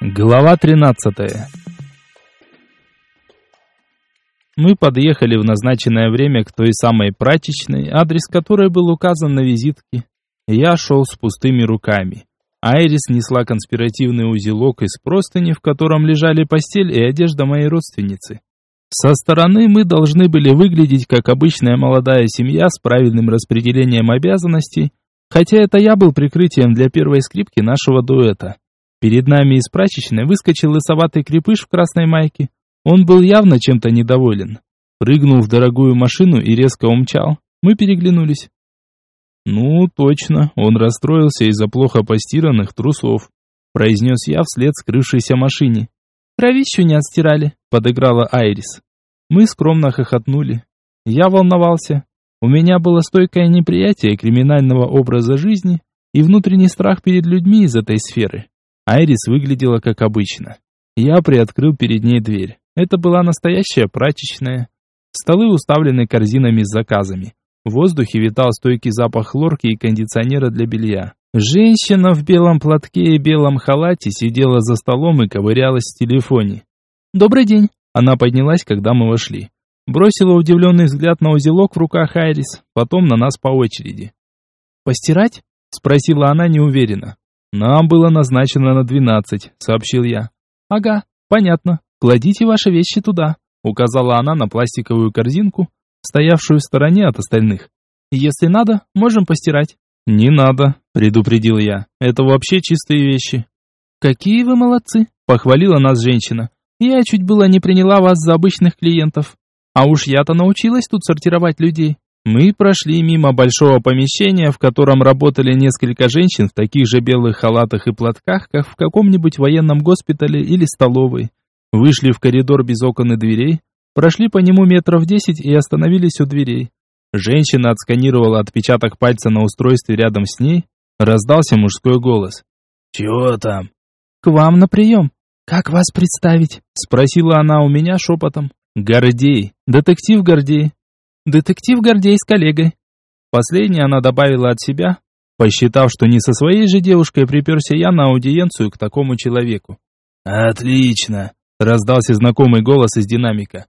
Глава 13 Мы подъехали в назначенное время к той самой прачечной, адрес которой был указан на визитке. Я шел с пустыми руками. Айрис несла конспиративный узелок из простыни, в котором лежали постель и одежда моей родственницы. Со стороны мы должны были выглядеть как обычная молодая семья с правильным распределением обязанностей, хотя это я был прикрытием для первой скрипки нашего дуэта. Перед нами из прачечной выскочил лысоватый крепыш в красной майке. Он был явно чем-то недоволен. Прыгнул в дорогую машину и резко умчал. Мы переглянулись. «Ну, точно, он расстроился из-за плохо постиранных трусов», произнес я вслед скрывшейся машине. «Кровищу не отстирали», — подыграла Айрис. Мы скромно хохотнули. Я волновался. У меня было стойкое неприятие криминального образа жизни и внутренний страх перед людьми из этой сферы. Айрис выглядела как обычно. Я приоткрыл перед ней дверь. Это была настоящая прачечная. Столы уставлены корзинами с заказами. В воздухе витал стойкий запах хлорки и кондиционера для белья. Женщина в белом платке и белом халате сидела за столом и ковырялась в телефоне. «Добрый день!» Она поднялась, когда мы вошли. Бросила удивленный взгляд на узелок в руках Айрис, потом на нас по очереди. «Постирать?» — спросила она неуверенно. «Нам было назначено на двенадцать», — сообщил я. «Ага, понятно. Кладите ваши вещи туда», — указала она на пластиковую корзинку, стоявшую в стороне от остальных. «Если надо, можем постирать». «Не надо», — предупредил я. «Это вообще чистые вещи». «Какие вы молодцы», — похвалила нас женщина. «Я чуть было не приняла вас за обычных клиентов. А уж я-то научилась тут сортировать людей». Мы прошли мимо большого помещения, в котором работали несколько женщин в таких же белых халатах и платках, как в каком-нибудь военном госпитале или столовой. Вышли в коридор без окон и дверей, прошли по нему метров десять и остановились у дверей. Женщина отсканировала отпечаток пальца на устройстве рядом с ней, раздался мужской голос. «Чего там?» «К вам на прием. Как вас представить?» Спросила она у меня шепотом. «Гордей. Детектив Гордей. Детектив Гордей с коллегой. Последнее она добавила от себя, посчитав, что не со своей же девушкой приперся я на аудиенцию к такому человеку. «Отлично!» — раздался знакомый голос из динамика.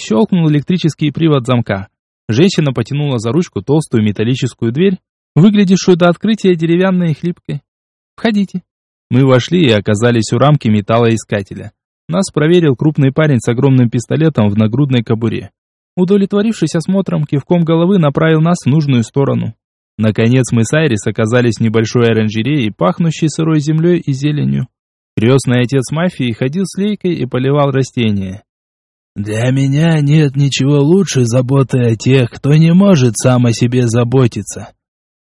Щелкнул электрический привод замка. Женщина потянула за ручку толстую металлическую дверь, выглядевшую до открытия деревянной и хлипкой. «Входите». Мы вошли и оказались у рамки металлоискателя. Нас проверил крупный парень с огромным пистолетом в нагрудной кобуре удовлетворившись осмотром, кивком головы направил нас в нужную сторону. Наконец мы с Айрис оказались в небольшой оранжерее, пахнущей сырой землей и зеленью. Крестный отец мафии ходил с лейкой и поливал растения. «Для меня нет ничего лучше заботы о тех, кто не может сам о себе заботиться.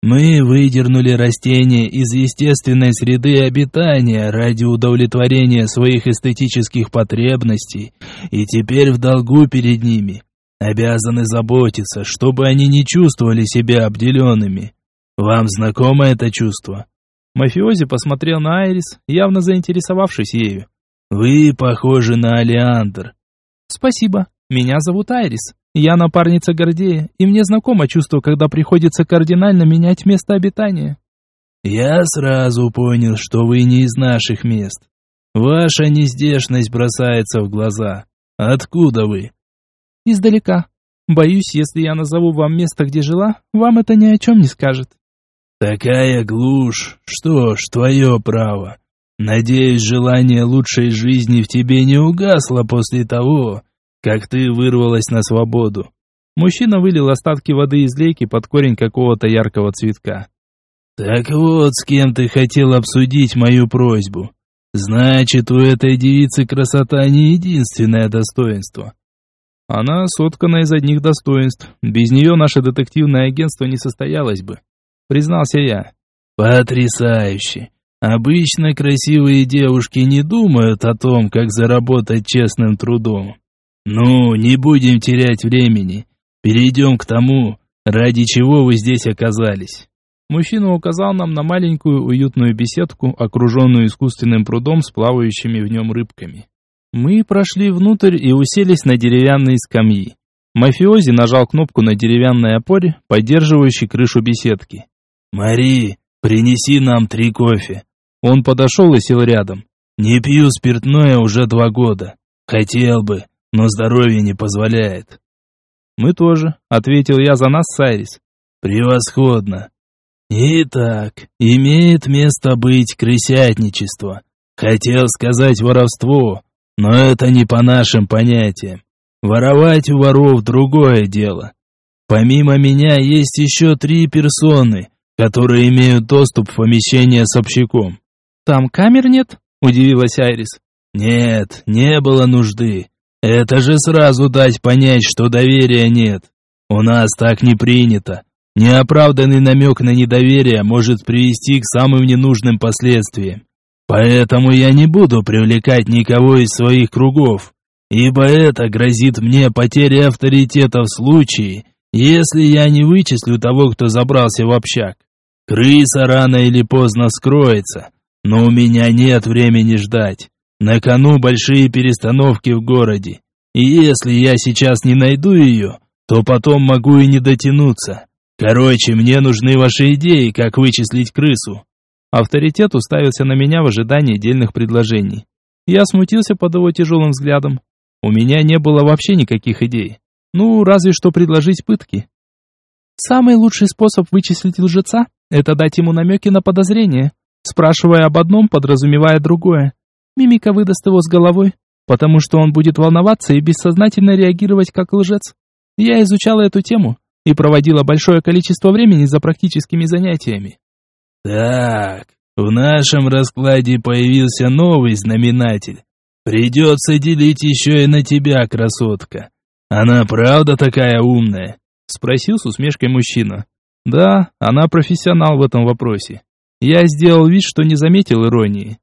Мы выдернули растения из естественной среды обитания ради удовлетворения своих эстетических потребностей, и теперь в долгу перед ними обязаны заботиться, чтобы они не чувствовали себя обделенными. Вам знакомо это чувство?» Мафиози посмотрел на Айрис, явно заинтересовавшись ею. «Вы похожи на Алиандр». «Спасибо. Меня зовут Айрис. Я напарница Гордея, и мне знакомо чувство, когда приходится кардинально менять место обитания». «Я сразу понял, что вы не из наших мест. Ваша нездешность бросается в глаза. Откуда вы?» Издалека. Боюсь, если я назову вам место, где жила, вам это ни о чем не скажет. Такая глушь. Что ж, твое право. Надеюсь, желание лучшей жизни в тебе не угасло после того, как ты вырвалась на свободу. Мужчина вылил остатки воды из лейки под корень какого-то яркого цветка. Так вот, с кем ты хотел обсудить мою просьбу. Значит, у этой девицы красота не единственное достоинство. Она соткана из одних достоинств. Без нее наше детективное агентство не состоялось бы. Признался я. Потрясающе. Обычно красивые девушки не думают о том, как заработать честным трудом. Ну, не будем терять времени. Перейдем к тому, ради чего вы здесь оказались. Мужчина указал нам на маленькую уютную беседку, окруженную искусственным прудом с плавающими в нем рыбками. Мы прошли внутрь и уселись на деревянные скамьи. Мафиози нажал кнопку на деревянной опоре, поддерживающей крышу беседки. «Мари, принеси нам три кофе». Он подошел и сел рядом. Не пью спиртное уже два года. Хотел бы, но здоровье не позволяет. Мы тоже, ответил я за нас Сайрис. Превосходно. Итак, имеет место быть крысятничество. Хотел сказать воровство, но это не по нашим понятиям. Воровать у воров другое дело. Помимо меня есть еще три персоны, которые имеют доступ в помещение с общаком. Там камер нет? Удивилась Айрис. Нет, не было нужды. Это же сразу дать понять, что доверия нет. У нас так не принято. Неоправданный намек на недоверие может привести к самым ненужным последствиям. Поэтому я не буду привлекать никого из своих кругов, ибо это грозит мне потерей авторитета в случае, если я не вычислю того, кто забрался в общак. Крыса рано или поздно скроется, но у меня нет времени ждать. На кону большие перестановки в городе. И если я сейчас не найду ее, то потом могу и не дотянуться. Короче, мне нужны ваши идеи, как вычислить крысу. Авторитет уставился на меня в ожидании дельных предложений. Я смутился под его тяжелым взглядом. У меня не было вообще никаких идей. Ну, разве что предложить пытки. Самый лучший способ вычислить лжеца – это дать ему намеки на подозрение, спрашивая об одном, подразумевая другое. Мимика выдаст его с головой, потому что он будет волноваться и бессознательно реагировать как лжец. Я изучала эту тему и проводила большое количество времени за практическими занятиями. Так, в нашем раскладе появился новый знаменатель. Придется делить еще и на тебя, красотка. Она правда такая умная? Спросил с усмешкой мужчина. Да, она профессионал в этом вопросе. Я сделал вид, что не заметил иронии.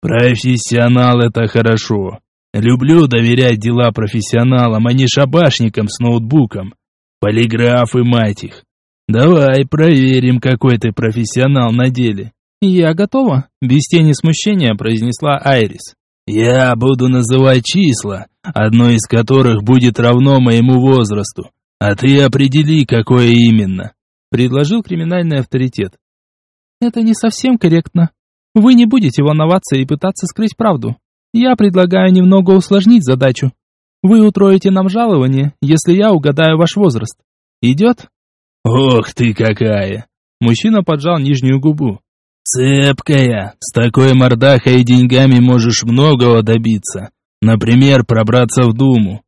Профессионал это хорошо. Люблю доверять дела профессионалам, а не шабашникам с ноутбуком. Полиграфы, мать их. Давай проверим, какой ты профессионал на деле. Я готова, без тени смущения произнесла Айрис. Я буду называть числа, одно из которых будет равно моему возрасту. А ты определи, какое именно, предложил криминальный авторитет. Это не совсем корректно. Вы не будете волноваться и пытаться скрыть правду. Я предлагаю немного усложнить задачу. Вы утроите нам жалование, если я угадаю ваш возраст. Идет? Ох ты какая! Мужчина поджал нижнюю губу. Цепкая, с такой мордахой и деньгами можешь многого добиться. Например, пробраться в Думу.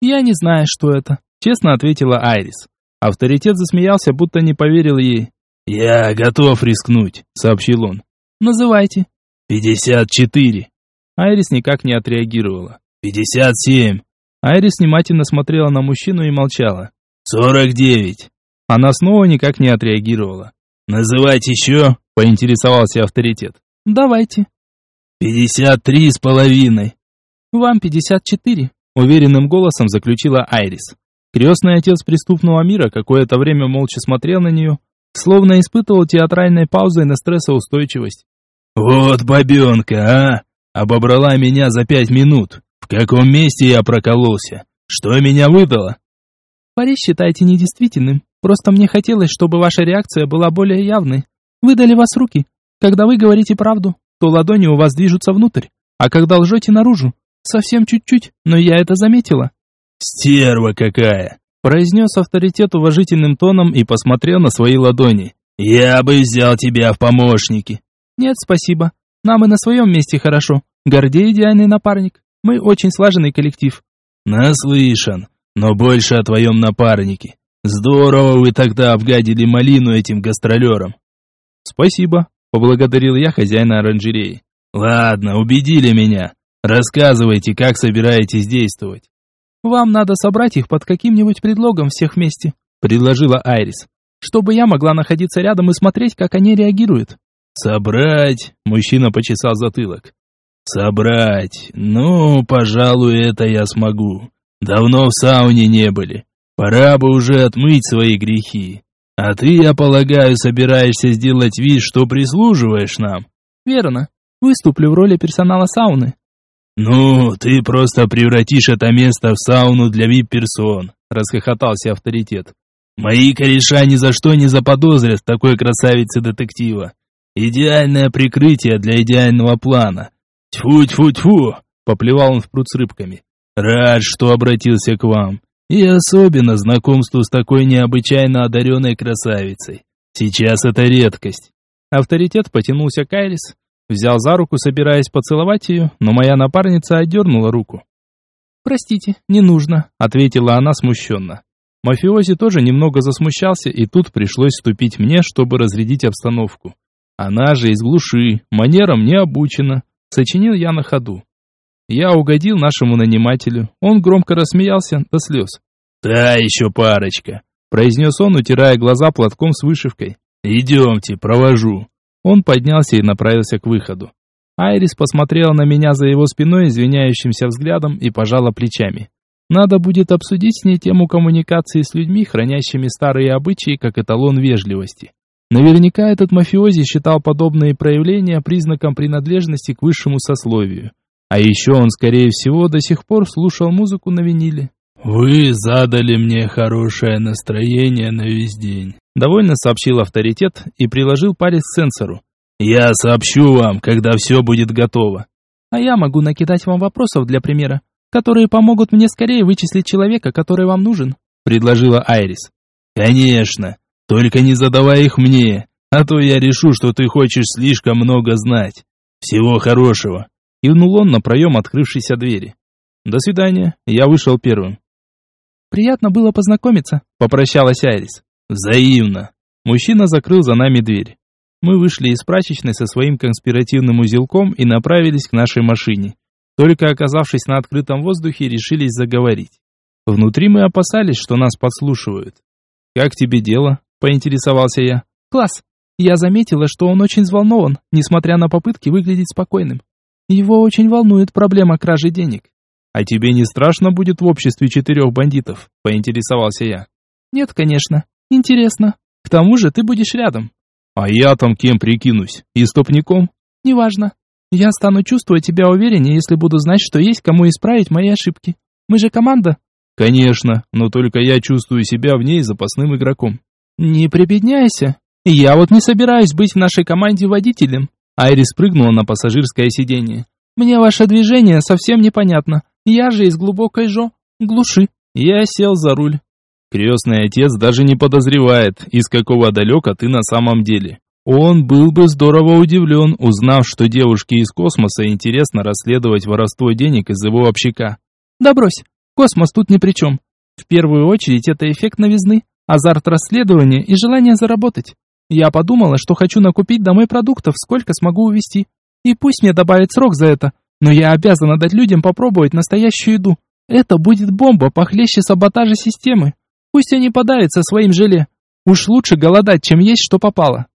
Я не знаю, что это, честно ответила Айрис. Авторитет засмеялся, будто не поверил ей. «Я готов рискнуть», — сообщил он. «Называйте». «Пятьдесят четыре». Айрис никак не отреагировала. «Пятьдесят семь». Айрис внимательно смотрела на мужчину и молчала. «Сорок девять». Она снова никак не отреагировала. «Называть еще?» — поинтересовался авторитет. «Давайте». «Пятьдесят три с половиной». «Вам пятьдесят четыре», — уверенным голосом заключила Айрис. Крестный отец преступного мира какое-то время молча смотрел на нее, словно испытывал театральной паузой на стрессоустойчивость. «Вот бабенка, а! Обобрала меня за пять минут. В каком месте я прокололся? Что меня выдало?» «Пари считайте недействительным. Просто мне хотелось, чтобы ваша реакция была более явной. Выдали вас руки. Когда вы говорите правду, то ладони у вас движутся внутрь, а когда лжете наружу, совсем чуть-чуть, но я это заметила». «Стерва какая!» произнес авторитет уважительным тоном и посмотрел на свои ладони. «Я бы взял тебя в помощники». «Нет, спасибо. Нам и на своем месте хорошо. Гордей идеальный напарник. Мы очень слаженный коллектив». «Наслышан, но больше о твоем напарнике. Здорово вы тогда обгадили малину этим гастролерам». «Спасибо», — поблагодарил я хозяина оранжереи. «Ладно, убедили меня. Рассказывайте, как собираетесь действовать». «Вам надо собрать их под каким-нибудь предлогом всех вместе», — предложила Айрис, «чтобы я могла находиться рядом и смотреть, как они реагируют». «Собрать?» — мужчина почесал затылок. «Собрать? Ну, пожалуй, это я смогу. Давно в сауне не были. Пора бы уже отмыть свои грехи. А ты, я полагаю, собираешься сделать вид, что прислуживаешь нам?» «Верно. Выступлю в роли персонала сауны». «Ну, ты просто превратишь это место в сауну для вип-персон», — расхохотался авторитет. «Мои кореша ни за что не заподозрят такой красавицы детектива. Идеальное прикрытие для идеального плана. Тьфу-тьфу-тьфу, поплевал он в пруд с рыбками. Рад, что обратился к вам. И особенно знакомству с такой необычайно одаренной красавицей. Сейчас это редкость. Авторитет потянулся к Айрис, взял за руку, собираясь поцеловать ее, но моя напарница отдернула руку. «Простите, не нужно», — ответила она смущенно. Мафиози тоже немного засмущался, и тут пришлось вступить мне, чтобы разрядить обстановку. Она же из глуши, манерам не обучена, сочинил я на ходу. Я угодил нашему нанимателю, он громко рассмеялся до слез. «Та еще парочка», — произнес он, утирая глаза платком с вышивкой. «Идемте, провожу». Он поднялся и направился к выходу. Айрис посмотрела на меня за его спиной извиняющимся взглядом и пожала плечами. Надо будет обсудить с ней тему коммуникации с людьми, хранящими старые обычаи как эталон вежливости. Наверняка этот мафиози считал подобные проявления признаком принадлежности к высшему сословию. А еще он, скорее всего, до сих пор слушал музыку на виниле. «Вы задали мне хорошее настроение на весь день», — довольно сообщил авторитет и приложил палец к сенсору. «Я сообщу вам, когда все будет готово». «А я могу накидать вам вопросов для примера, которые помогут мне скорее вычислить человека, который вам нужен», — предложила Айрис. «Конечно, только не задавай их мне, а то я решу, что ты хочешь слишком много знать. Всего хорошего». Кивнул он на проем открывшейся двери. «До свидания, я вышел первым». «Приятно было познакомиться», — попрощалась Айрис. «Взаимно». Мужчина закрыл за нами дверь. Мы вышли из прачечной со своим конспиративным узелком и направились к нашей машине. Только оказавшись на открытом воздухе, решились заговорить. Внутри мы опасались, что нас подслушивают. «Как тебе дело?» – поинтересовался я. «Класс. Я заметила, что он очень взволнован, несмотря на попытки выглядеть спокойным. Его очень волнует проблема кражи денег. «А тебе не страшно будет в обществе четырех бандитов?» – поинтересовался я. «Нет, конечно. Интересно. К тому же ты будешь рядом». «А я там кем прикинусь? Истопником?» «Неважно. Я стану чувствовать себя увереннее, если буду знать, что есть кому исправить мои ошибки. Мы же команда». «Конечно, но только я чувствую себя в ней запасным игроком». «Не прибедняйся. Я вот не собираюсь быть в нашей команде водителем». Айрис прыгнула на пассажирское сиденье. «Мне ваше движение совсем непонятно. Я же из глубокой жо... глуши. Я сел за руль. Крестный отец даже не подозревает, из какого далека ты на самом деле. Он был бы здорово удивлен, узнав, что девушке из космоса интересно расследовать воровство денег из его общака. Да брось, космос тут ни при чем. В первую очередь это эффект новизны, азарт расследования и желание заработать. Я подумала, что хочу накупить домой продуктов, сколько смогу увезти. И пусть мне добавят срок за это, но я обязана дать людям попробовать настоящую еду. Это будет бомба похлеще саботажа системы. Пусть они подавятся своим желе. Уж лучше голодать, чем есть, что попало.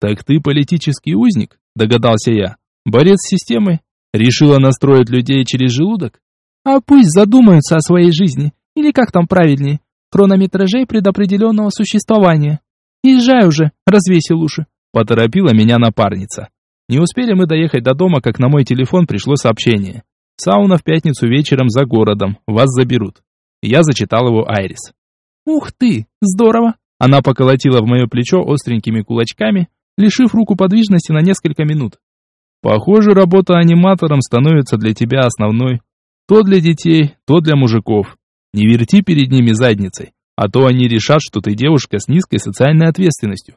Так ты политический узник, догадался я. Борец с системой. Решила настроить людей через желудок? А пусть задумаются о своей жизни. Или как там правильнее. Хронометражей предопределенного существования. Езжай уже, развесил уши. Поторопила меня напарница. Не успели мы доехать до дома, как на мой телефон пришло сообщение. Сауна в пятницу вечером за городом, вас заберут. Я зачитал его Айрис. Ух ты, здорово. Она поколотила в мое плечо остренькими кулачками, лишив руку подвижности на несколько минут. Похоже, работа аниматором становится для тебя основной. То для детей, то для мужиков. Не верти перед ними задницей, а то они решат, что ты девушка с низкой социальной ответственностью.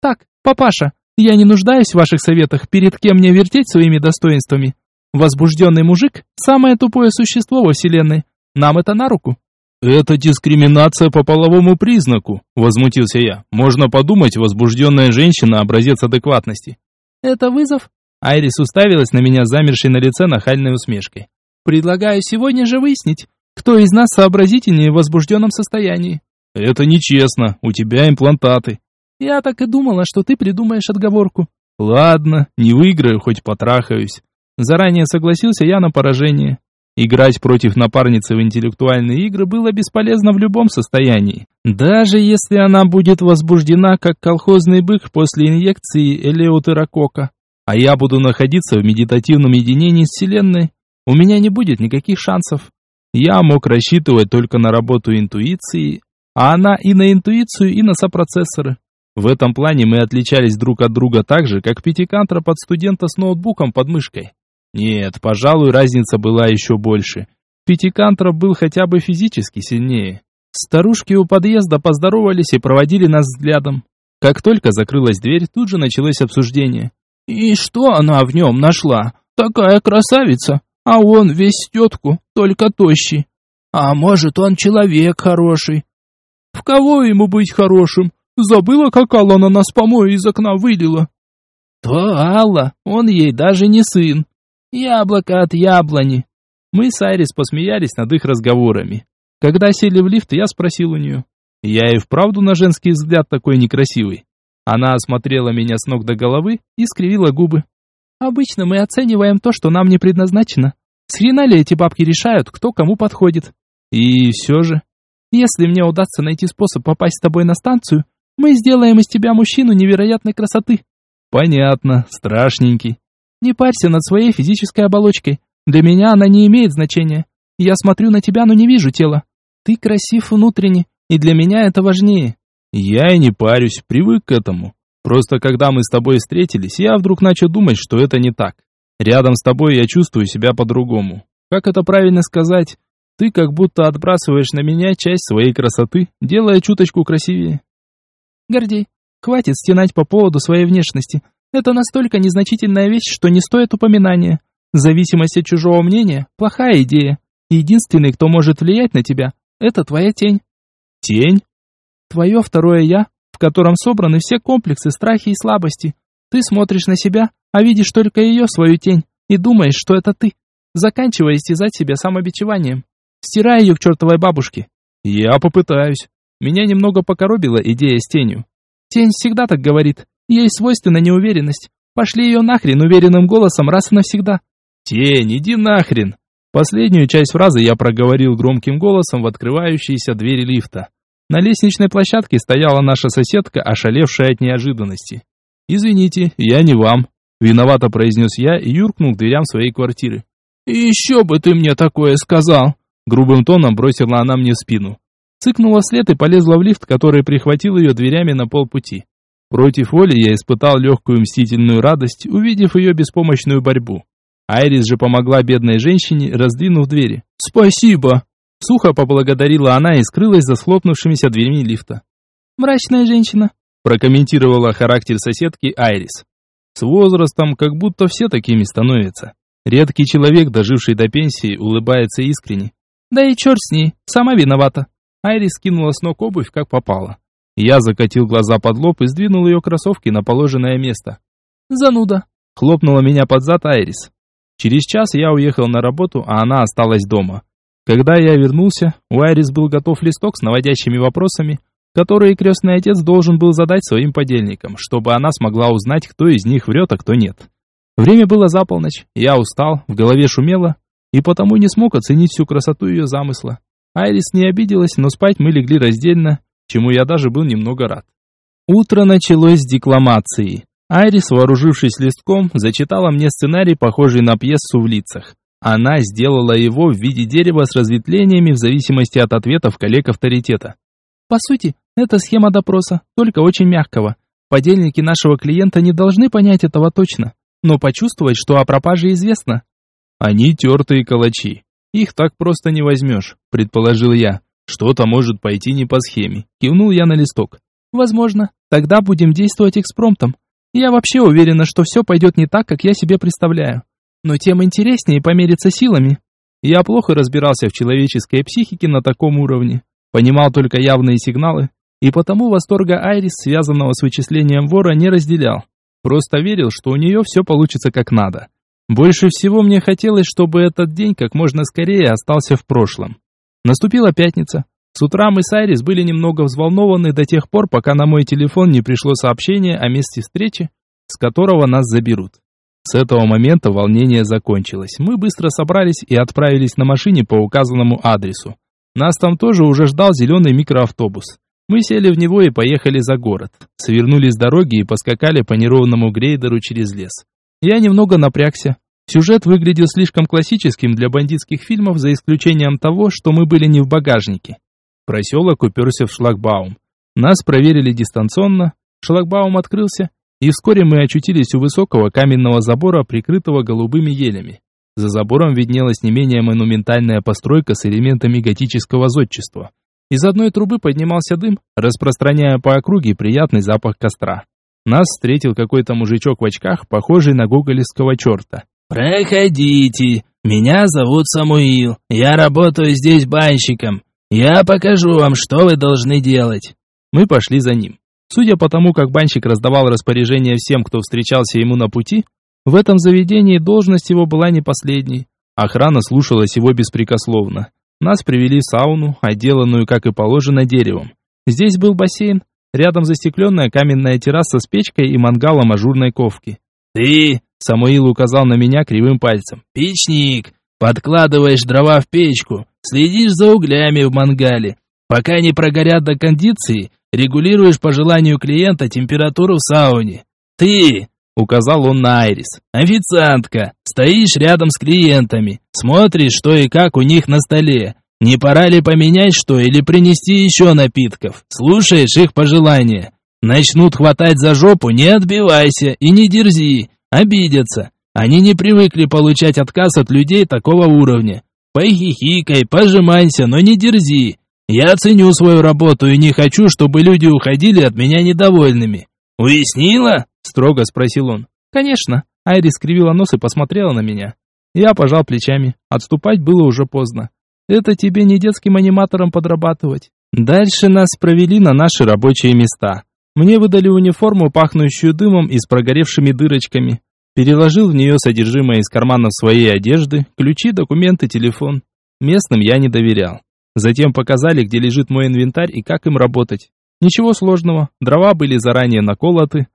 Так, папаша, я не нуждаюсь в ваших советах, перед кем мне вертеть своими достоинствами. Возбужденный мужик – самое тупое существо во вселенной. Нам это на руку». «Это дискриминация по половому признаку», – возмутился я. «Можно подумать, возбужденная женщина – образец адекватности». «Это вызов?» Айрис уставилась на меня замершей на лице нахальной усмешкой. «Предлагаю сегодня же выяснить, кто из нас сообразительнее в возбужденном состоянии». «Это нечестно, у тебя имплантаты». Я так и думала, что ты придумаешь отговорку. Ладно, не выиграю, хоть потрахаюсь. Заранее согласился я на поражение. Играть против напарницы в интеллектуальные игры было бесполезно в любом состоянии. Даже если она будет возбуждена, как колхозный бык после инъекции элеутерокока. А я буду находиться в медитативном единении с Вселенной, у меня не будет никаких шансов. Я мог рассчитывать только на работу интуиции, а она и на интуицию, и на сопроцессоры. В этом плане мы отличались друг от друга так же, как пятикантроп от студента с ноутбуком под мышкой. Нет, пожалуй, разница была еще больше. Пятикантроп был хотя бы физически сильнее. Старушки у подъезда поздоровались и проводили нас взглядом. Как только закрылась дверь, тут же началось обсуждение. «И что она в нем нашла? Такая красавица, а он весь тетку, только тощий. А может, он человек хороший?» «В кого ему быть хорошим? Забыла, как Алла на нас помои из окна вылила?» «То Алла, он ей даже не сын. Яблоко от яблони». Мы с Айрис посмеялись над их разговорами. Когда сели в лифт, я спросил у нее. Я и вправду на женский взгляд такой некрасивый. Она осмотрела меня с ног до головы и скривила губы. Обычно мы оцениваем то, что нам не предназначено. С хрена ли эти бабки решают, кто кому подходит? И все же, если мне удастся найти способ попасть с тобой на станцию, мы сделаем из тебя мужчину невероятной красоты. Понятно, страшненький. Не парься над своей физической оболочкой. Для меня она не имеет значения. Я смотрю на тебя, но не вижу тела. Ты красив внутренне, и для меня это важнее. Я и не парюсь, привык к этому. Просто когда мы с тобой встретились, я вдруг начал думать, что это не так. Рядом с тобой я чувствую себя по-другому. Как это правильно сказать? Ты как будто отбрасываешь на меня часть своей красоты, делая чуточку красивее. Гордей, хватит стенать по поводу своей внешности. Это настолько незначительная вещь, что не стоит упоминания. Зависимость от чужого мнения – плохая идея. Единственный, кто может влиять на тебя, это твоя тень. Тень? Твое второе «я», в котором собраны все комплексы, страхи и слабости. Ты смотришь на себя, а видишь только ее, свою тень, и думаешь, что это ты. Заканчивая истязать себя самобичеванием. Стирай ее к чертовой бабушке. Я попытаюсь. Меня немного покоробила идея с тенью. Тень всегда так говорит. Ей свойственна неуверенность. Пошли ее нахрен уверенным голосом раз и навсегда. Тень, иди нахрен. Последнюю часть фразы я проговорил громким голосом в открывающиеся двери лифта. На лестничной площадке стояла наша соседка, ошалевшая от неожиданности. «Извините, я не вам», — виновато произнес я и юркнул к дверям своей квартиры. «Еще бы ты мне такое сказал!» Грубым тоном бросила она мне спину. Цыкнула вслед и полезла в лифт, который прихватил ее дверями на полпути. Против воли я испытал легкую мстительную радость, увидев ее беспомощную борьбу. Айрис же помогла бедной женщине, раздвинув двери. «Спасибо!» Сухо поблагодарила она и скрылась за схлопнувшимися дверьми лифта. «Мрачная женщина», прокомментировала характер соседки Айрис. С возрастом как будто все такими становятся. Редкий человек, доживший до пенсии, улыбается искренне. Да и черт с ней, сама виновата. Айрис скинула с ног обувь, как попало. Я закатил глаза под лоб и сдвинул ее кроссовки на положенное место. «Зануда!» — хлопнула меня под зад Айрис. Через час я уехал на работу, а она осталась дома. Когда я вернулся, у Айрис был готов листок с наводящими вопросами, которые крестный отец должен был задать своим подельникам, чтобы она смогла узнать, кто из них врет, а кто нет. Время было за полночь, я устал, в голове шумело, и потому не смог оценить всю красоту ее замысла. Айрис не обиделась, но спать мы легли раздельно, чему я даже был немного рад. Утро началось с декламации. Айрис, вооружившись листком, зачитала мне сценарий, похожий на пьесу в лицах. Она сделала его в виде дерева с разветвлениями в зависимости от ответов коллег-авторитета. По сути, это схема допроса, только очень мягкого. Подельники нашего клиента не должны понять этого точно, но почувствовать, что о пропаже известно. Они тертые калачи. Их так просто не возьмешь, предположил я. Что-то может пойти не по схеме. Кивнул я на листок. Возможно. Тогда будем действовать экспромтом. Я вообще уверена, что все пойдет не так, как я себе представляю но тем интереснее помериться силами. Я плохо разбирался в человеческой психике на таком уровне, понимал только явные сигналы, и потому восторга Айрис, связанного с вычислением вора, не разделял. Просто верил, что у нее все получится как надо. Больше всего мне хотелось, чтобы этот день как можно скорее остался в прошлом. Наступила пятница. С утра мы с Айрис были немного взволнованы до тех пор, пока на мой телефон не пришло сообщение о месте встречи, с которого нас заберут. С этого момента волнение закончилось. Мы быстро собрались и отправились на машине по указанному адресу. Нас там тоже уже ждал зеленый микроавтобус. Мы сели в него и поехали за город. Свернули с дороги и поскакали по неровному грейдеру через лес. Я немного напрягся. Сюжет выглядел слишком классическим для бандитских фильмов, за исключением того, что мы были не в багажнике. Проселок уперся в шлагбаум. Нас проверили дистанционно, шлагбаум открылся, и вскоре мы очутились у высокого каменного забора, прикрытого голубыми елями. За забором виднелась не менее монументальная постройка с элементами готического зодчества. Из одной трубы поднимался дым, распространяя по округе приятный запах костра. Нас встретил какой-то мужичок в очках, похожий на гоголевского черта. «Проходите, меня зовут Самуил, я работаю здесь банщиком. Я покажу вам, что вы должны делать». Мы пошли за ним. Судя по тому, как банщик раздавал распоряжения всем, кто встречался ему на пути, в этом заведении должность его была не последней. Охрана слушалась его беспрекословно. Нас привели в сауну, отделанную, как и положено, деревом. Здесь был бассейн, рядом застекленная каменная терраса с печкой и мангалом ажурной ковки. «Ты!» — Самуил указал на меня кривым пальцем. «Печник! Подкладываешь дрова в печку, следишь за углями в мангале. Пока не прогорят до кондиции, регулируешь по желанию клиента температуру в сауне. Ты!» — указал он на Айрис. «Официантка! Стоишь рядом с клиентами, смотришь, что и как у них на столе. Не пора ли поменять что или принести еще напитков? Слушаешь их пожелания. Начнут хватать за жопу, не отбивайся и не дерзи. Обидятся. Они не привыкли получать отказ от людей такого уровня. Похихикай, пожимайся, но не дерзи. Я ценю свою работу и не хочу, чтобы люди уходили от меня недовольными. Уяснила? Строго спросил он. Конечно. Айрис скривила нос и посмотрела на меня. Я пожал плечами. Отступать было уже поздно. Это тебе не детским аниматором подрабатывать. Дальше нас провели на наши рабочие места. Мне выдали униформу, пахнущую дымом и с прогоревшими дырочками. Переложил в нее содержимое из карманов своей одежды, ключи, документы, телефон. Местным я не доверял. Затем показали, где лежит мой инвентарь и как им работать. Ничего сложного, дрова были заранее наколоты,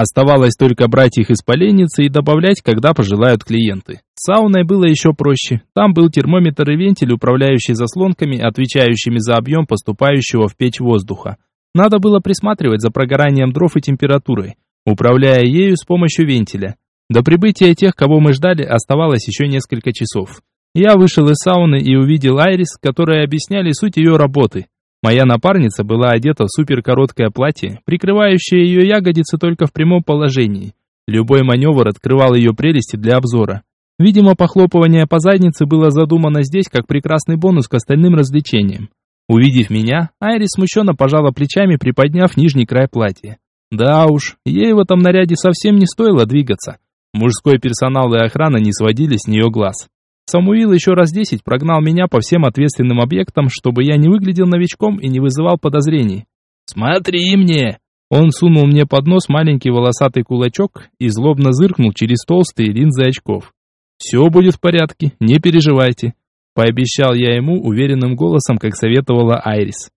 Оставалось только брать их из поленницы и добавлять, когда пожелают клиенты. С сауной было еще проще. Там был термометр и вентиль, управляющий заслонками, отвечающими за объем поступающего в печь воздуха. Надо было присматривать за прогоранием дров и температурой, управляя ею с помощью вентиля. До прибытия тех, кого мы ждали, оставалось еще несколько часов. Я вышел из сауны и увидел Айрис, которые объясняли суть ее работы. Моя напарница была одета в суперкороткое платье, прикрывающее ее ягодицы только в прямом положении. Любой маневр открывал ее прелести для обзора. Видимо, похлопывание по заднице было задумано здесь как прекрасный бонус к остальным развлечениям. Увидев меня, Айрис смущенно пожала плечами, приподняв нижний край платья. Да уж, ей в этом наряде совсем не стоило двигаться. Мужской персонал и охрана не сводили с нее глаз. Самуил еще раз десять прогнал меня по всем ответственным объектам, чтобы я не выглядел новичком и не вызывал подозрений. «Смотри мне!» Он сунул мне под нос маленький волосатый кулачок и злобно зыркнул через толстые линзы очков. «Все будет в порядке, не переживайте», — пообещал я ему уверенным голосом, как советовала Айрис.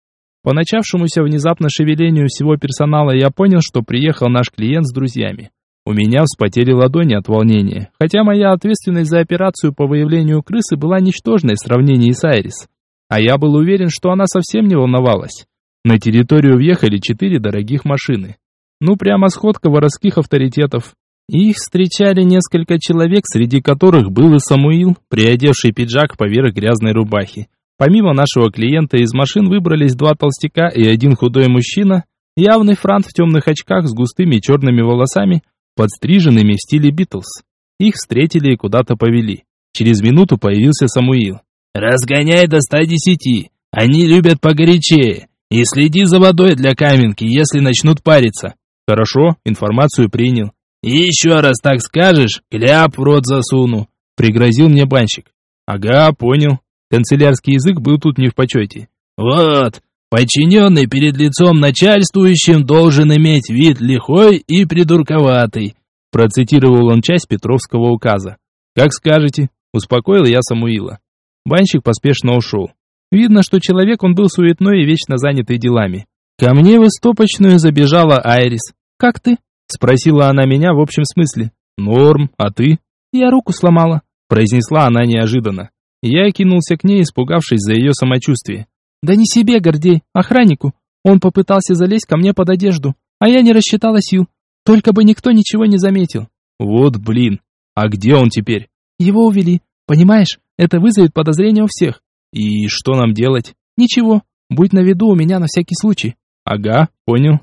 По начавшемуся внезапно шевелению всего персонала я понял, что приехал наш клиент с друзьями. У меня вспотели ладони от волнения, хотя моя ответственность за операцию по выявлению крысы была ничтожной в сравнении с Айрис. А я был уверен, что она совсем не волновалась. На территорию въехали четыре дорогих машины. Ну, прямо сходка воровских авторитетов. Их встречали несколько человек, среди которых был и Самуил, приодевший пиджак поверх грязной рубахи. Помимо нашего клиента из машин выбрались два толстяка и один худой мужчина, явный франт в темных очках с густыми черными волосами, подстриженными в стиле Битлз. Их встретили и куда-то повели. Через минуту появился Самуил. «Разгоняй до 110. Они любят погорячее. И следи за водой для каменки, если начнут париться». «Хорошо, информацию принял». «И еще раз так скажешь, кляп в рот засуну», — пригрозил мне банщик. «Ага, понял. Канцелярский язык был тут не в почете». «Вот, Подчиненный перед лицом начальствующим должен иметь вид лихой и придурковатый. Процитировал он часть Петровского указа. Как скажете, успокоил я Самуила. Банщик поспешно ушел. Видно, что человек он был суетной и вечно занятый делами. Ко мне в истопочную забежала Айрис. «Как ты?» – спросила она меня в общем смысле. «Норм, а ты?» «Я руку сломала», – произнесла она неожиданно. Я кинулся к ней, испугавшись за ее самочувствие. Да не себе, Гордей, охраннику. Он попытался залезть ко мне под одежду, а я не рассчитала сил. Только бы никто ничего не заметил. Вот блин. А где он теперь? Его увели. Понимаешь, это вызовет подозрения у всех. И что нам делать? Ничего. Будь на виду у меня на всякий случай. Ага, понял.